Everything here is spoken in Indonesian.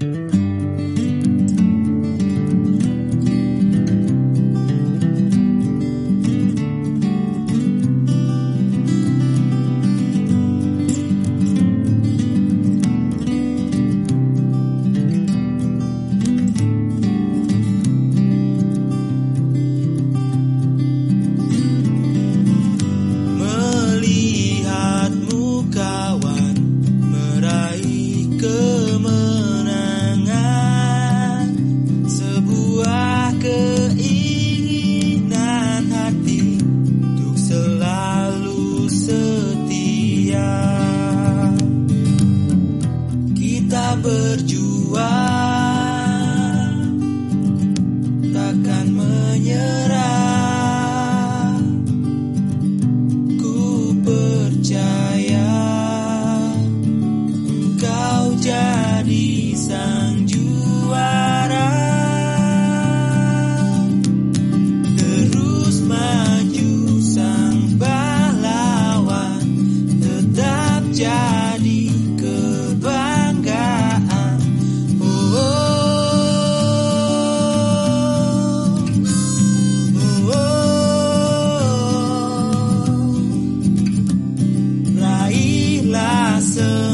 Mm-hmm. berjuang takkan menyerah. Ku percaya engkau jadi sang juara. Terus maju sang pahlawan tetap jalan. So.